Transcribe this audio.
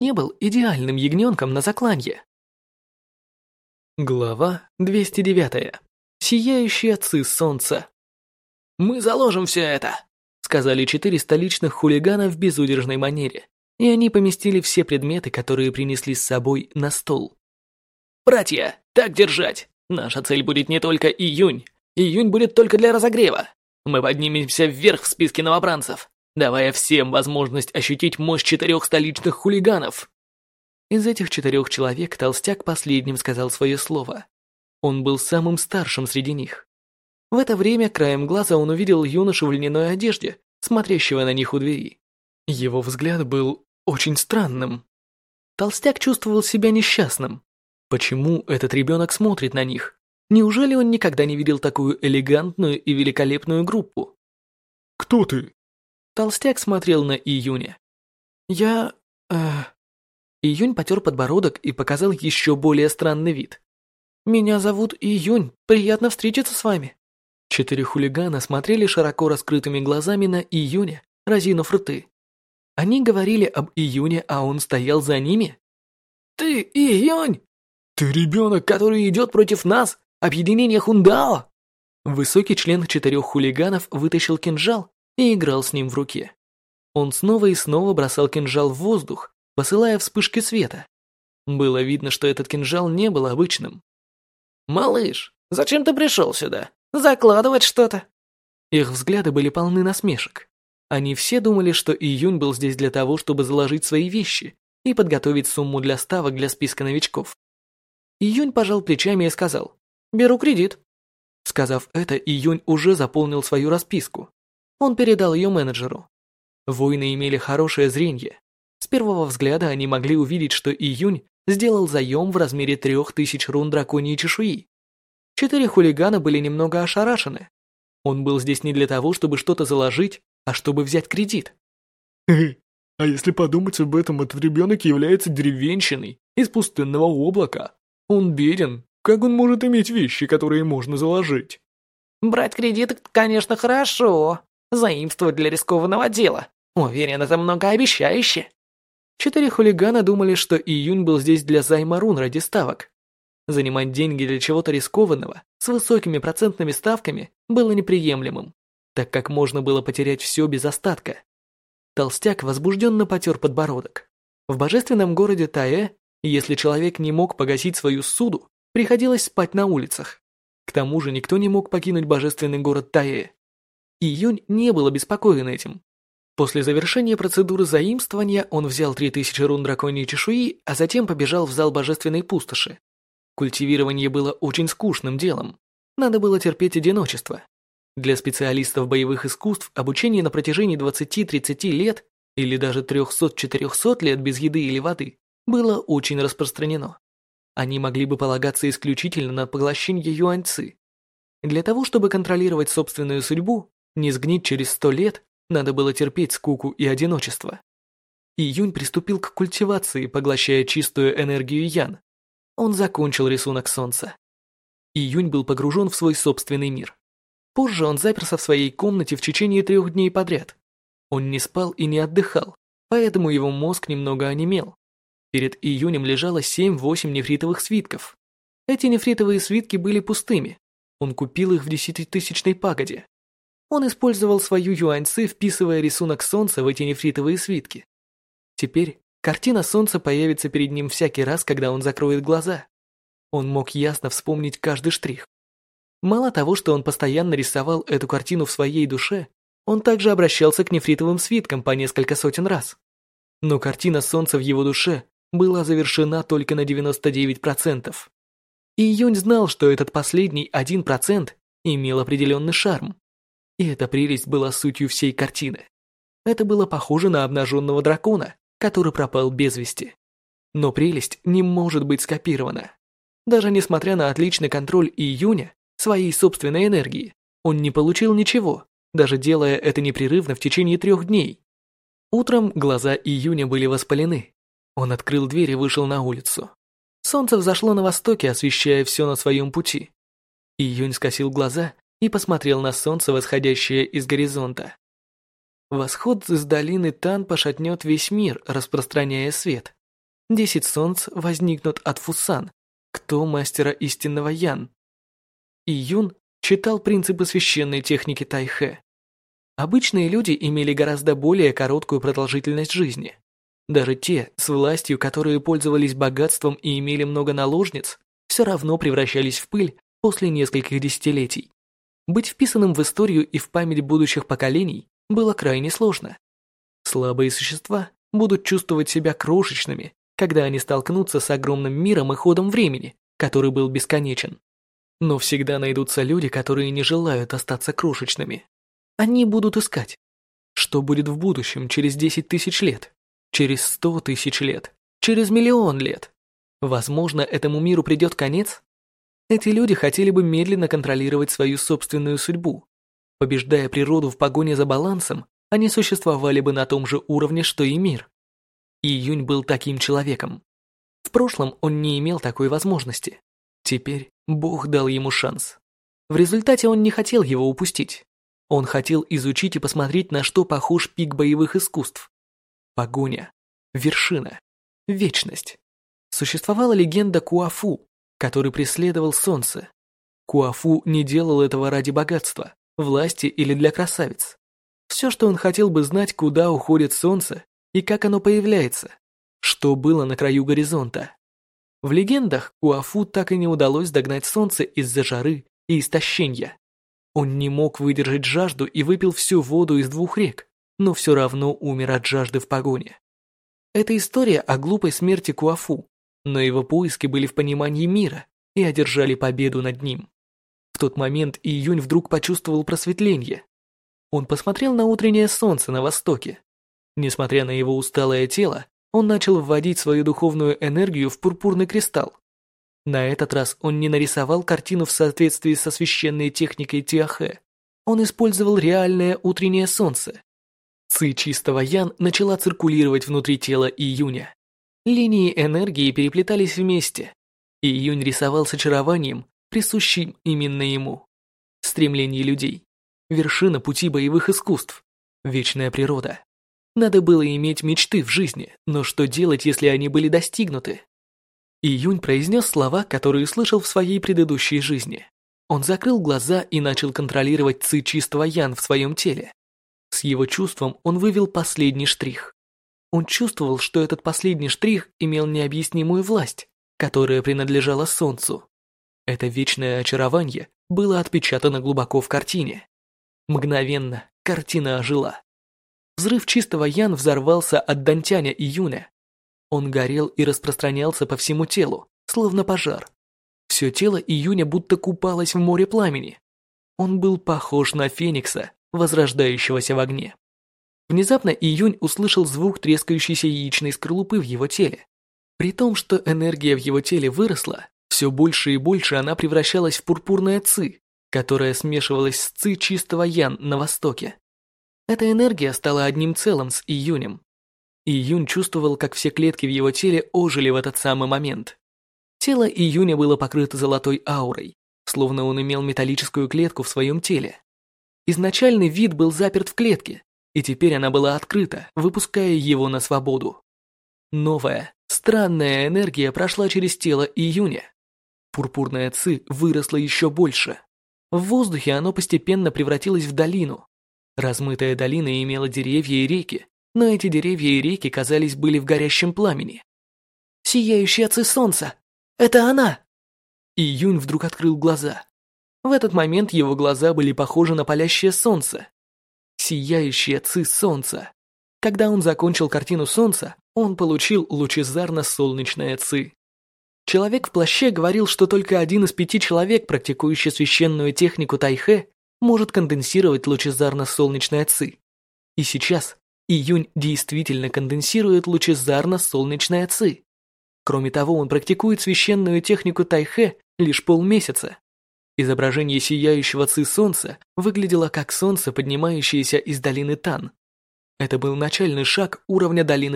не был идеальным ягненком на закланье. Глава 209. Сияющие отцы солнца. «Мы заложим все это!» сказали четыре столичных хулигана в безудержной манере, и они поместили все предметы, которые принесли с собой, на стол. «Братья, так держать! Наша цель будет не только июнь. Июнь будет только для разогрева. Мы поднимемся вверх в списке новобранцев, давая всем возможность ощутить мощь четырех столичных хулиганов». Из этих четырех человек Толстяк последним сказал свое слово. Он был самым старшим среди них. В это время краем глаза он увидел юношу в льняной одежде, смотрящего на них у двери. Его взгляд был очень странным. Толстяк чувствовал себя несчастным. Почему этот ребенок смотрит на них? Неужели он никогда не видел такую элегантную и великолепную группу? «Кто ты?» Толстяк смотрел на Июня. «Я... э...» Июнь потер подбородок и показал еще более странный вид. «Меня зовут Июнь, приятно встретиться с вами». Четыре хулигана смотрели широко раскрытыми глазами на Июня, разинув рты. Они говорили об Июне, а он стоял за ними? «Ты Июнь! Ты ребенок, который идет против нас, объединение Хундао!» Высокий член четырех хулиганов вытащил кинжал и играл с ним в руке. Он снова и снова бросал кинжал в воздух, посылая вспышки света. Было видно, что этот кинжал не был обычным. «Малыш, зачем ты пришел сюда?» Закладывать что-то. Их взгляды были полны насмешек. Они все думали, что Июнь был здесь для того, чтобы заложить свои вещи и подготовить сумму для ставок для списка новичков. Июнь пожал плечами и сказал «Беру кредит». Сказав это, Июнь уже заполнил свою расписку. Он передал ее менеджеру. Воины имели хорошее зрение. С первого взгляда они могли увидеть, что Июнь сделал заем в размере трех тысяч рун драконьей чешуи. Четыре хулигана были немного ошарашены. Он был здесь не для того, чтобы что-то заложить, а чтобы взять кредит. А если подумать об этом, этот ребенок является деревенщиной из пустынного облака. Он беден. Как он может иметь вещи, которые можно заложить? Брать кредит, конечно, хорошо. Заимствовать для рискованного дела. Уверен, это многообещающе. Четыре хулигана думали, что Июнь был здесь для займа рун ради ставок. Занимать деньги для чего-то рискованного с высокими процентными ставками было неприемлемым, так как можно было потерять все без остатка. Толстяк возбужденно потер подбородок. В божественном городе Таэ, если человек не мог погасить свою суду, приходилось спать на улицах. К тому же никто не мог покинуть божественный город Таэ. Июнь не был обеспокоен этим. После завершения процедуры заимствования он взял 3000 рун драконьей чешуи, а затем побежал в зал божественной пустоши. Культивирование было очень скучным делом. Надо было терпеть одиночество. Для специалистов боевых искусств обучение на протяжении 20-30 лет или даже 300-400 лет без еды или воды было очень распространено. Они могли бы полагаться исключительно на поглощение юаньцы. Для того, чтобы контролировать собственную судьбу, не сгнить через 100 лет, надо было терпеть скуку и одиночество. Июнь приступил к культивации, поглощая чистую энергию Ян, он закончил рисунок солнца. Июнь был погружен в свой собственный мир. Позже он заперся в своей комнате в течение трех дней подряд. Он не спал и не отдыхал, поэтому его мозг немного онемел. Перед июнем лежало 7-8 нефритовых свитков. Эти нефритовые свитки были пустыми. Он купил их в десятитысячной пагоде. Он использовал свою юаньцы, вписывая рисунок солнца в эти нефритовые свитки. Теперь Картина солнца появится перед ним всякий раз, когда он закроет глаза. Он мог ясно вспомнить каждый штрих. Мало того, что он постоянно рисовал эту картину в своей душе, он также обращался к нефритовым свиткам по несколько сотен раз. Но картина солнца в его душе была завершена только на 99%. И Юнь знал, что этот последний 1% имел определенный шарм. И эта прелесть была сутью всей картины. Это было похоже на обнаженного дракона, который пропал без вести. Но прелесть не может быть скопирована. Даже несмотря на отличный контроль июня своей собственной энергии, он не получил ничего, даже делая это непрерывно в течение трех дней. Утром глаза июня были воспалены. Он открыл дверь и вышел на улицу. Солнце взошло на востоке, освещая все на своем пути. Июнь скосил глаза и посмотрел на солнце, восходящее из горизонта. Восход из долины Тан пошатнет весь мир, распространяя свет. Десять солнц возникнут от Фусан, кто мастера истинного Ян. И Юн читал принципы священной техники Тайхэ. Обычные люди имели гораздо более короткую продолжительность жизни. Даже те, с властью, которые пользовались богатством и имели много наложниц, все равно превращались в пыль после нескольких десятилетий. Быть вписанным в историю и в память будущих поколений было крайне сложно. Слабые существа будут чувствовать себя крошечными, когда они столкнутся с огромным миром и ходом времени, который был бесконечен. Но всегда найдутся люди, которые не желают остаться крошечными. Они будут искать, что будет в будущем через 10 тысяч лет, через 100 тысяч лет, через миллион лет. Возможно, этому миру придет конец? Эти люди хотели бы медленно контролировать свою собственную судьбу. Побеждая природу в погоне за балансом, они существовали бы на том же уровне, что и мир. И Юнь был таким человеком. В прошлом он не имел такой возможности. Теперь Бог дал ему шанс. В результате он не хотел его упустить. Он хотел изучить и посмотреть, на что похож пик боевых искусств. Погоня, вершина, вечность. Существовала легенда Куафу, который преследовал солнце. Куафу не делал этого ради богатства, власти или для красавиц. Все, что он хотел бы знать, куда уходит солнце и как оно появляется, что было на краю горизонта. В легендах Куафу так и не удалось догнать солнце из-за жары и истощения. Он не мог выдержать жажду и выпил всю воду из двух рек, но все равно умер от жажды в погоне. Это история о глупой смерти Куафу, но его поиски были в понимании мира и одержали победу над ним. В тот момент Июнь вдруг почувствовал просветление. Он посмотрел на утреннее солнце на востоке. Несмотря на его усталое тело, он начал вводить свою духовную энергию в пурпурный кристалл. На этот раз он не нарисовал картину в соответствии со священной техникой Тиахэ. Он использовал реальное утреннее солнце. Ци чистого Ян начала циркулировать внутри тела Июня. Линии энергии переплетались вместе, и Юнь рисовал с очарованием, присущим именно ему. Стремление людей, вершина пути боевых искусств, вечная природа. Надо было иметь мечты в жизни, но что делать, если они были достигнуты? Июнь произнес слова, которые слышал в своей предыдущей жизни. Он закрыл глаза и начал контролировать ци чистого ян в своем теле. С его чувством он вывел последний штрих. Он чувствовал, что этот последний штрих имел необъяснимую власть, которая принадлежала солнцу. Это вечное очарование было отпечатано глубоко в картине. Мгновенно картина ожила. Взрыв чистого ян взорвался от Дантяня июня. Он горел и распространялся по всему телу, словно пожар. Все тело июня будто купалось в море пламени. Он был похож на феникса, возрождающегося в огне. Внезапно Июнь услышал звук трескающейся яичной скорлупы в его теле. При том, что энергия в его теле выросла, все больше и больше она превращалась в пурпурное ци, которая смешивалась с ци чистого ян на востоке. Эта энергия стала одним целым с Июнем. Июнь чувствовал, как все клетки в его теле ожили в этот самый момент. Тело Июня было покрыто золотой аурой, словно он имел металлическую клетку в своем теле. Изначальный вид был заперт в клетке, и теперь она была открыта, выпуская его на свободу. Новая, странная энергия прошла через тело июня. Пурпурная ци выросла еще больше. В воздухе оно постепенно превратилось в долину. Размытая долина имела деревья и реки, но эти деревья и реки, казались, были в горящем пламени. «Сияющая ци солнца! Это она!» Июнь вдруг открыл глаза. В этот момент его глаза были похожи на палящее солнце сияющее ци солнца. Когда он закончил картину солнца, он получил лучезарно-солнечное ци. Человек в плаще говорил, что только один из пяти человек, практикующий священную технику тайхэ, может конденсировать лучезарно-солнечное ци. И сейчас июнь действительно конденсирует лучезарно-солнечное ци. Кроме того, он практикует священную технику тайхэ лишь полмесяца. Изображение сияющего ци солнца выглядело как солнце, поднимающееся из долины Тан. Это был начальный шаг уровня долины